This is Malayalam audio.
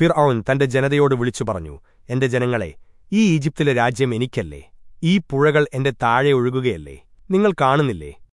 ഫിർ ഔൻ തന്റെ ജനതയോട് വിളിച്ചു പറഞ്ഞു എന്റെ ജനങ്ങളെ ഈ ഈജിപ്തിലെ രാജ്യം എനിക്കല്ലേ? ഈ പുഴകൾ എന്റെ താഴെ ഒഴുകുകയല്ലേ? നിങ്ങൾ കാണുന്നില്ലേ?